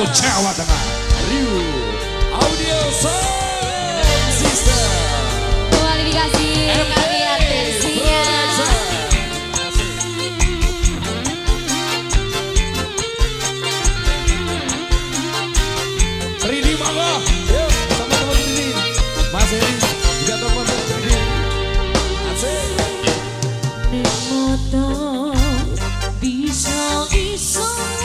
Satu Jawa Tengah. Rio, Audio Sound System. Kualifikasi kami atensinya. Rini motor bisa iso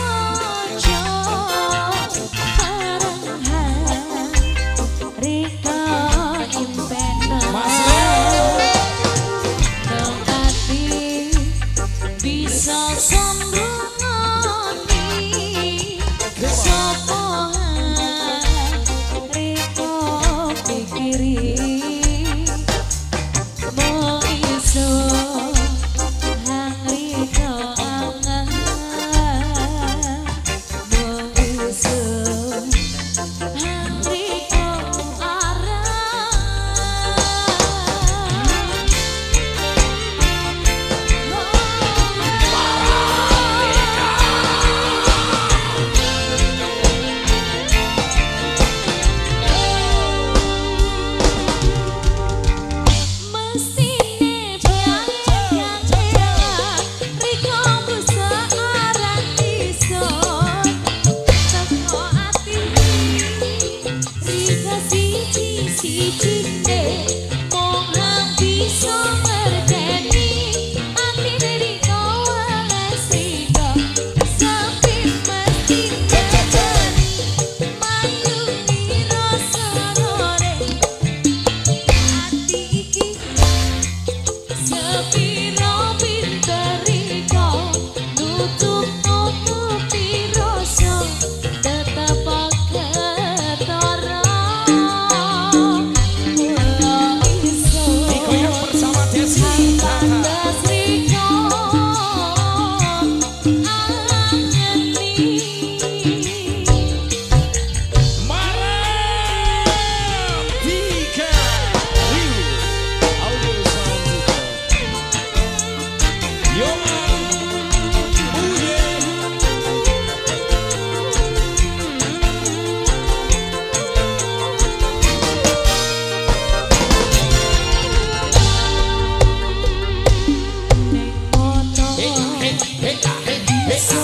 Eso,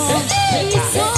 eso.